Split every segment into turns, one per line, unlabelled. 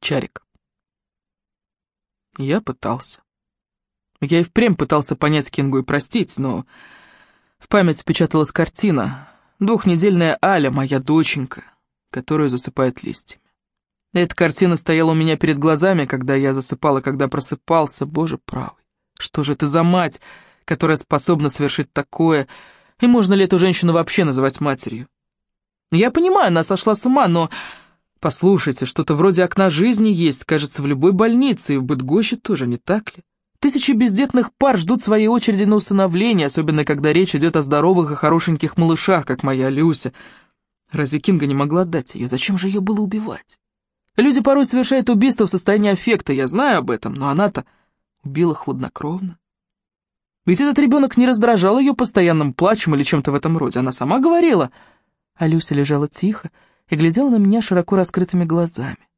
Чарик. Я пытался. Я и впрямь пытался понять Кингу и простить, но в память впечаталась картина. Двухнедельная Аля, моя доченька, которую засыпает листьями. Эта картина стояла у меня перед глазами, когда я засыпал и когда просыпался. Боже правый, что же это за мать, которая способна совершить такое? И можно ли эту женщину вообще называть матерью? Я понимаю, она сошла с ума, но... Послушайте, что-то вроде окна жизни есть, кажется, в любой больнице, и в Быдгоще тоже, не так ли? Тысячи бездетных пар ждут своей очереди на усыновление, особенно когда речь идет о здоровых и хорошеньких малышах, как моя Люся. Разве Кинга не могла отдать ее? Зачем же ее было убивать? Люди порой совершают убийство в состоянии аффекта, я знаю об этом, но она-то убила хладнокровно. Ведь этот ребенок не раздражал ее постоянным плачем или чем-то в этом роде, она сама говорила. А Люся лежала тихо и глядела на меня широко раскрытыми глазами.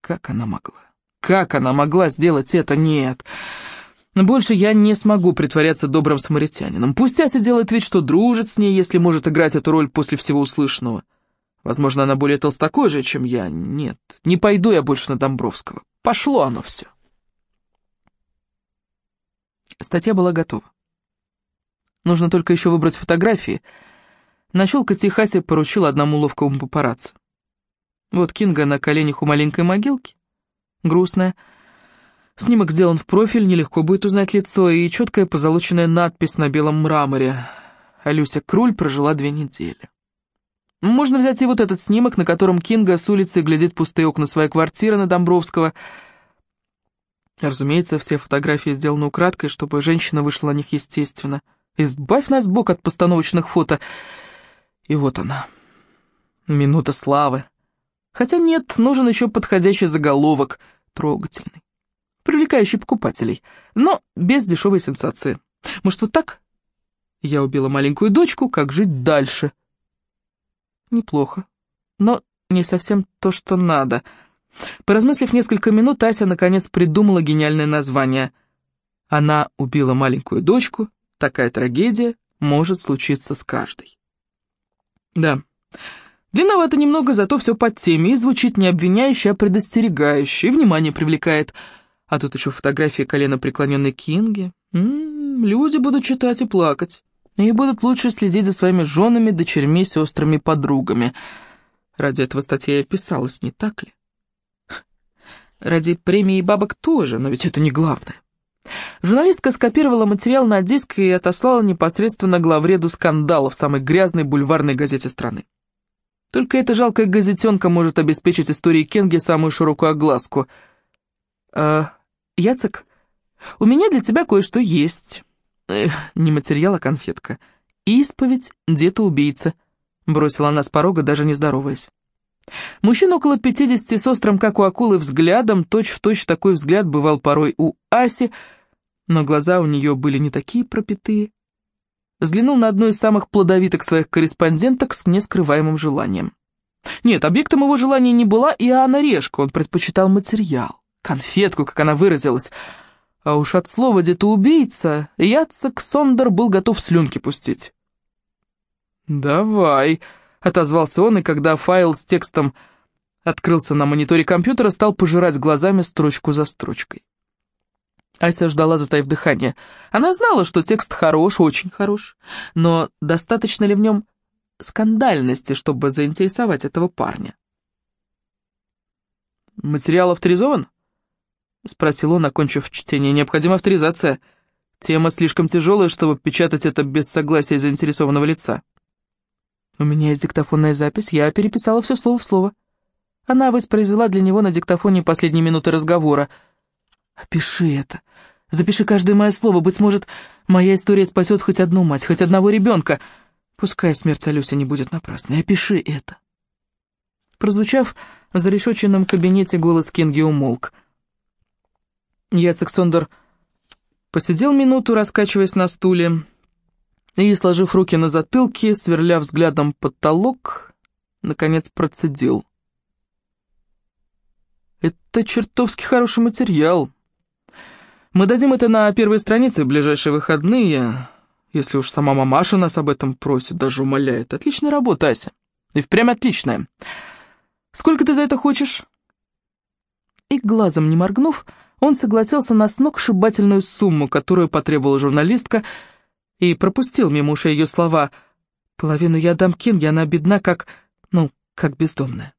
Как она могла? Как она могла сделать это? Нет. Но больше я не смогу притворяться добрым самаритянином. Пусть Ася делает вид, что дружит с ней, если может играть эту роль после всего услышанного. Возможно, она более толстокой же, чем я. Нет, не пойду я больше на Домбровского. Пошло оно все. Статья была готова. Нужно только еще выбрать фотографии. Нащелкать их Ася поручил одному ловкому папарацци. Вот Кинга на коленях у маленькой могилки. Грустная. Снимок сделан в профиль, нелегко будет узнать лицо, и четкая позолоченная надпись на белом мраморе. Алюся Круль прожила две недели. Можно взять и вот этот снимок, на котором Кинга с улицы глядит пустые окна своей квартиры на Домбровского. Разумеется, все фотографии сделаны украдкой, чтобы женщина вышла на них естественно. Избавь нас, Бог, от постановочных фото. И вот она. Минута славы. Хотя нет, нужен еще подходящий заголовок, трогательный, привлекающий покупателей, но без дешевой сенсации. Может, вот так? Я убила маленькую дочку, как жить дальше? — Неплохо, но не совсем то, что надо. Поразмыслив несколько минут, Ася наконец придумала гениальное название. Она убила маленькую дочку, такая трагедия может случиться с каждой. Да, длинновато немного, зато все под теме, и звучит не обвиняюще, а предостерегающе, и внимание привлекает. А тут еще фотография колена преклоненной Кинги. М м-м, -м, люди будут читать и плакать и будут лучше следить за своими женами, дочерьми, сестрами, подругами. Ради этого статья и писалась, не так ли? Ради премии бабок тоже, но ведь это не главное. Журналистка скопировала материал на диск и отослала непосредственно главреду скандала в самой грязной бульварной газете страны. Только эта жалкая газетенка может обеспечить истории Кенги самую широкую огласку. «Э, «Яцек, у меня для тебя кое-что есть». Эх, не материал, а конфетка. «Исповедь деда-убийца», — бросила она с порога, даже не здороваясь. Мужчина около пятидесяти с острым, как у акулы, взглядом, точь-в-точь точь такой взгляд бывал порой у Аси, но глаза у нее были не такие пропитые. Взглянул на одну из самых плодовитых своих корреспонденток с нескрываемым желанием. Нет, объектом его желания не была и Анна Решка, он предпочитал материал, конфетку, как она выразилась — а уж от слова «где-то убийца» Яцек Сондер был готов слюнки пустить. «Давай», — отозвался он, и когда файл с текстом открылся на мониторе компьютера, стал пожирать глазами строчку за строчкой. Ася ждала, затаив дыхание. Она знала, что текст хорош, очень хорош, но достаточно ли в нем скандальности, чтобы заинтересовать этого парня? «Материал авторизован?» — спросил он, окончив чтение. «Необходима авторизация. Тема слишком тяжелая, чтобы печатать это без согласия заинтересованного лица». «У меня есть диктофонная запись, я переписала все слово в слово». Она воспроизвела для него на диктофоне последние минуты разговора. «Опиши это. Запиши каждое мое слово. Быть может, моя история спасет хоть одну мать, хоть одного ребенка. Пускай смерть Алюси не будет напрасной. Опиши это». Прозвучав в зарешоченном кабинете, голос Кинги умолк. Яцек Сондер посидел минуту, раскачиваясь на стуле, и, сложив руки на затылке, сверля взглядом потолок, наконец процедил. «Это чертовски хороший материал. Мы дадим это на первой странице в ближайшие выходные, если уж сама мамаша нас об этом просит, даже умоляет. Отличная работа, Ася. И впрямь отличная. Сколько ты за это хочешь?» И глазом не моргнув, он согласился на сногсшибательную сумму, которую потребовала журналистка, и пропустил мимо ушей ее слова «Половину я дам Кинге, она бедна, как... ну, как бездомная».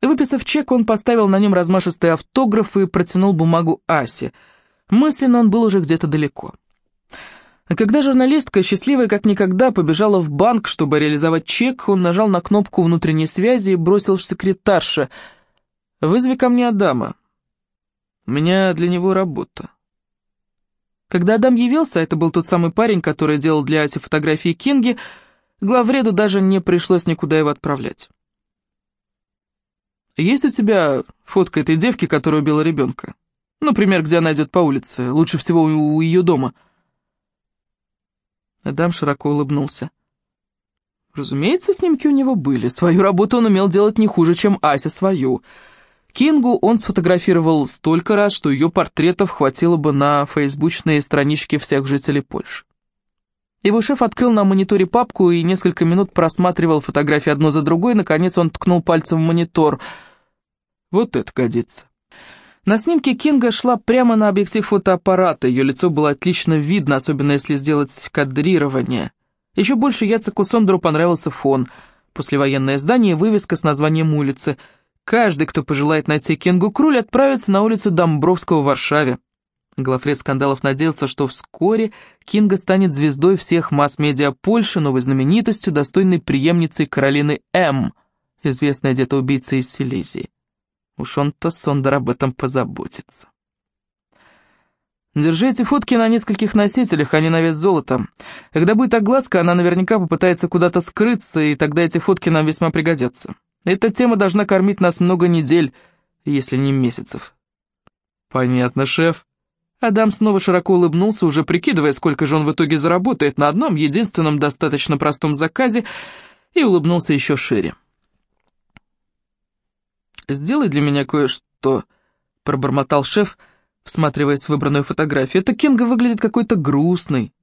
Выписав чек, он поставил на нем размашистый автограф и протянул бумагу Асе. Мысленно он был уже где-то далеко. А когда журналистка, счастливая как никогда, побежала в банк, чтобы реализовать чек, он нажал на кнопку внутренней связи и бросил в секретарша. «Вызови ко мне Адама. У меня для него работа». Когда Адам явился, это был тот самый парень, который делал для Аси фотографии Кинги, главреду даже не пришлось никуда его отправлять. «Есть у тебя фотка этой девки, которая убила ребенка? Например, где она идет по улице, лучше всего у, ее дома». Адам широко улыбнулся. Разумеется, снимки у него были. Свою работу он умел делать не хуже, чем Ася свою. Кингу он сфотографировал столько раз, что ее портретов хватило бы на фейсбучные странички всех жителей Польши. Его шеф открыл на мониторе папку и несколько минут просматривал фотографии одну за другой, наконец он ткнул пальцем в монитор. «Вот это годится». На снимке Кинга шла прямо на объектив фотоаппарата, ее лицо было отлично видно, особенно если сделать кадрирование. Еще больше Яцеку Сондру понравился фон. Послевоенное здание вывеска с названием улицы. Каждый, кто пожелает найти Кингу Круль, отправится на улицу Домбровского в Варшаве. Главред скандалов надеялся, что вскоре Кинга станет звездой всех масс-медиа Польши, новой знаменитостью, достойной преемницей Каролины М., известной где-то убийцей из Силезии. Уж он-то Сондер об этом позаботится. Держи эти фотки на нескольких носителях, а не на вес золота. Когда будет огласка, она наверняка попытается куда-то скрыться, и тогда эти фотки нам весьма пригодятся. Эта тема должна кормить нас много недель, если не месяцев. Понятно, шеф. Адам снова широко улыбнулся, уже прикидывая, сколько же он в итоге заработает на одном единственном достаточно простом заказе, и улыбнулся еще шире. «Сделай для меня кое-что», — пробормотал шеф, всматриваясь в выбранную фотографию. «Это Кинга выглядит какой-то грустной».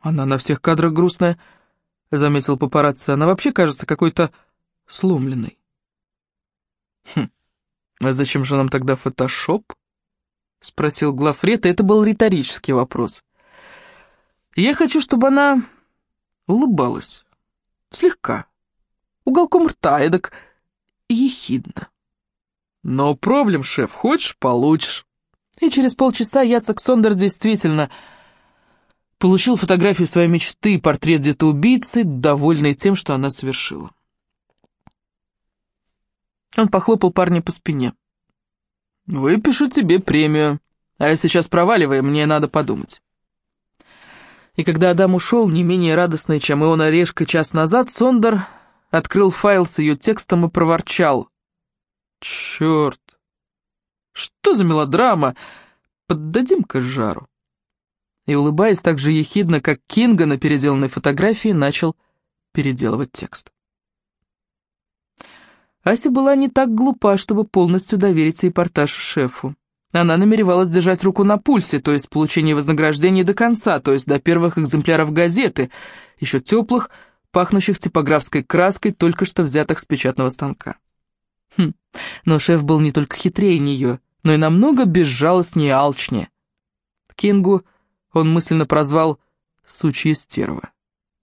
«Она на всех кадрах грустная», — заметил папарацци. «Она вообще кажется какой-то сломленной». «Хм, а зачем же нам тогда фотошоп?» — спросил главред, и это был риторический вопрос. «Я хочу, чтобы она улыбалась. Слегка. Уголком рта, эдак ехидно. «Но проблем, шеф, хочешь — получишь». И через полчаса Яцек Сондер действительно получил фотографию своей мечты, портрет где-то убийцы, довольный тем, что она совершила. Он похлопал парня по спине. «Выпишу тебе премию, а сейчас проваливай, мне надо подумать». И когда Адам ушел, не менее радостный, чем Иона Решка час назад, Сондер открыл файл с ее текстом и проворчал. «Черт! Что за мелодрама? Поддадим-ка жару!» И, улыбаясь так же ехидно, как Кинга на переделанной фотографии, начал переделывать текст. Ася была не так глупа, чтобы полностью доверить репортаж шефу. Она намеревалась держать руку на пульсе, то есть получение вознаграждения до конца, то есть до первых экземпляров газеты, еще теплых, пахнущих типографской краской, только что взятых с печатного станка. Хм, но шеф был не только хитрее нее, но и намного безжалостнее и алчнее. Кингу он мысленно прозвал «сучья стерва».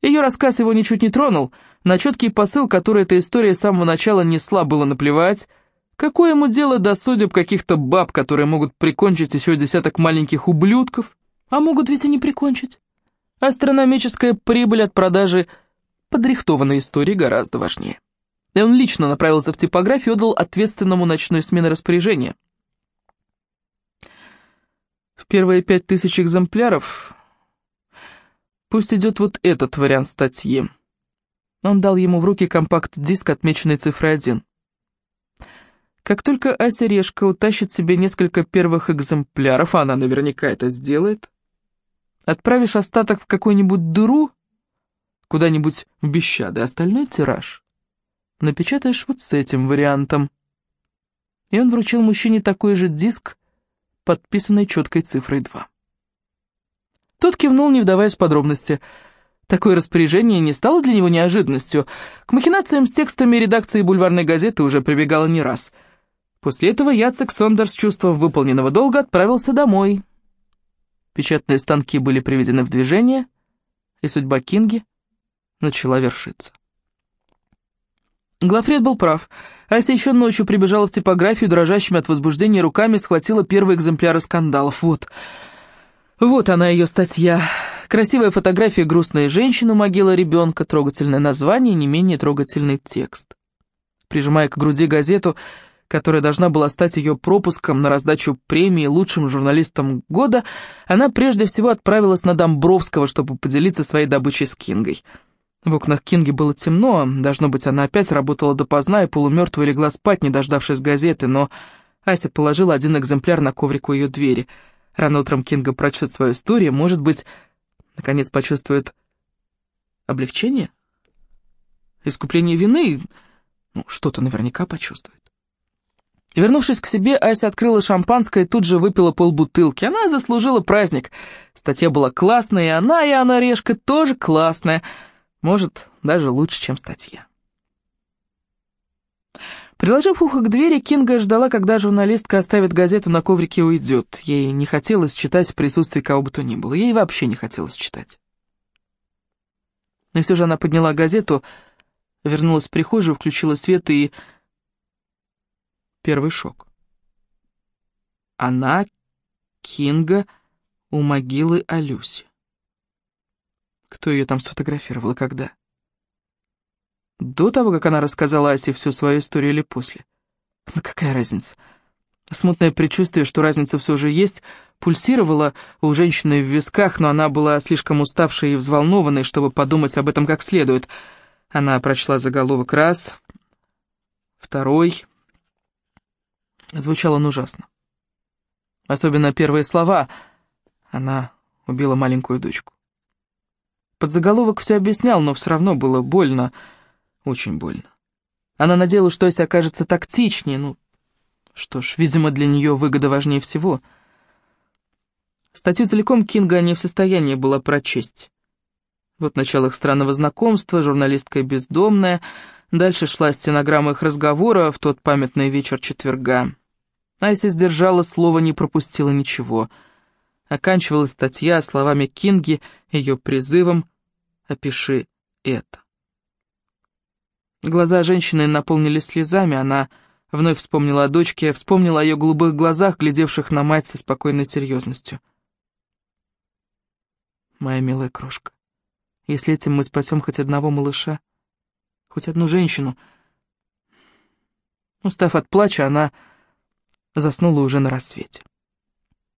Ее рассказ его ничуть не тронул, на четкий посыл, который эта история с самого начала несла, было наплевать. Какое ему дело до судеб каких-то баб, которые могут прикончить еще десяток маленьких ублюдков? А могут ведь и не прикончить. Астрономическая прибыль от продажи подрихтованной истории гораздо важнее. И он лично направился в типографию и отдал ответственному ночной смены распоряжение. В первые пять тысяч экземпляров пусть идет вот этот вариант статьи. Он дал ему в руки компакт-диск, отмеченный цифрой 1. Как только Ася Решка утащит себе несколько первых экземпляров, а она наверняка это сделает, отправишь остаток в какую-нибудь дыру, куда-нибудь в Бещады, остальной тираж напечатаешь вот с этим вариантом. И он вручил мужчине такой же диск, подписанный четкой цифрой 2. Тот кивнул, не вдаваясь в подробности. Такое распоряжение не стало для него неожиданностью. К махинациям с текстами редакции бульварной газеты уже прибегала не раз. После этого Яцек Сондер с чувством выполненного долга отправился домой. Печатные станки были приведены в движение, и судьба Кинги начала вершиться. Глафред был прав. Ася еще ночью прибежала в типографию, дрожащими от возбуждения руками схватила первый экземпляр скандалов. Вот, вот она ее статья. Красивая фотография грустной женщины, могила ребенка, трогательное название, не менее трогательный текст. Прижимая к груди газету, которая должна была стать ее пропуском на раздачу премии лучшим журналистом года, она прежде всего отправилась на Домбровского, чтобы поделиться своей добычей с Кингой. В окнах Кинги было темно, должно быть, она опять работала допоздна и полумертвая легла спать, не дождавшись газеты, но Ася положила один экземпляр на коврик у ее двери. Рано утром Кинга прочтет свою историю, может быть, наконец почувствует облегчение? Искупление вины? Ну, что-то наверняка почувствует. Вернувшись к себе, Ася открыла шампанское и тут же выпила полбутылки. Она заслужила праздник. Статья была классная, и она, и она Решка тоже классная. Может, даже лучше, чем статья. Приложив ухо к двери, Кинга ждала, когда журналистка оставит газету на коврике и уйдет. Ей не хотелось читать в присутствии кого бы то ни было. Ей вообще не хотелось читать. Но все же она подняла газету, вернулась в прихожую, включила свет и... Первый шок. Она, Кинга, у могилы Алюси. Кто ее там сфотографировал и когда? До того, как она рассказала Асе всю свою историю или после? Ну какая разница? Смутное предчувствие, что разница все же есть, пульсировало у женщины в висках, но она была слишком уставшей и взволнованной, чтобы подумать об этом как следует. Она прочла заголовок раз, второй. Звучал он ужасно. Особенно первые слова. Она убила маленькую дочку. Подзаголовок все объяснял, но все равно было больно, очень больно. Она надеялась, что Ася окажется тактичнее, ну, что ж, видимо, для нее выгода важнее всего. Статью целиком Кинга не в состоянии была прочесть. Вот начало их странного знакомства, журналистка бездомная, дальше шла стенограмма их разговора в тот памятный вечер четверга. Ася сдержала слово, не пропустила ничего — Оканчивалась статья словами Кинги, ее призывом «Опиши это». Глаза женщины наполнились слезами, она вновь вспомнила о дочке, вспомнила о ее голубых глазах, глядевших на мать со спокойной серьезностью. «Моя милая крошка, если этим мы спасем хоть одного малыша, хоть одну женщину...» Устав от плача, она заснула уже на рассвете.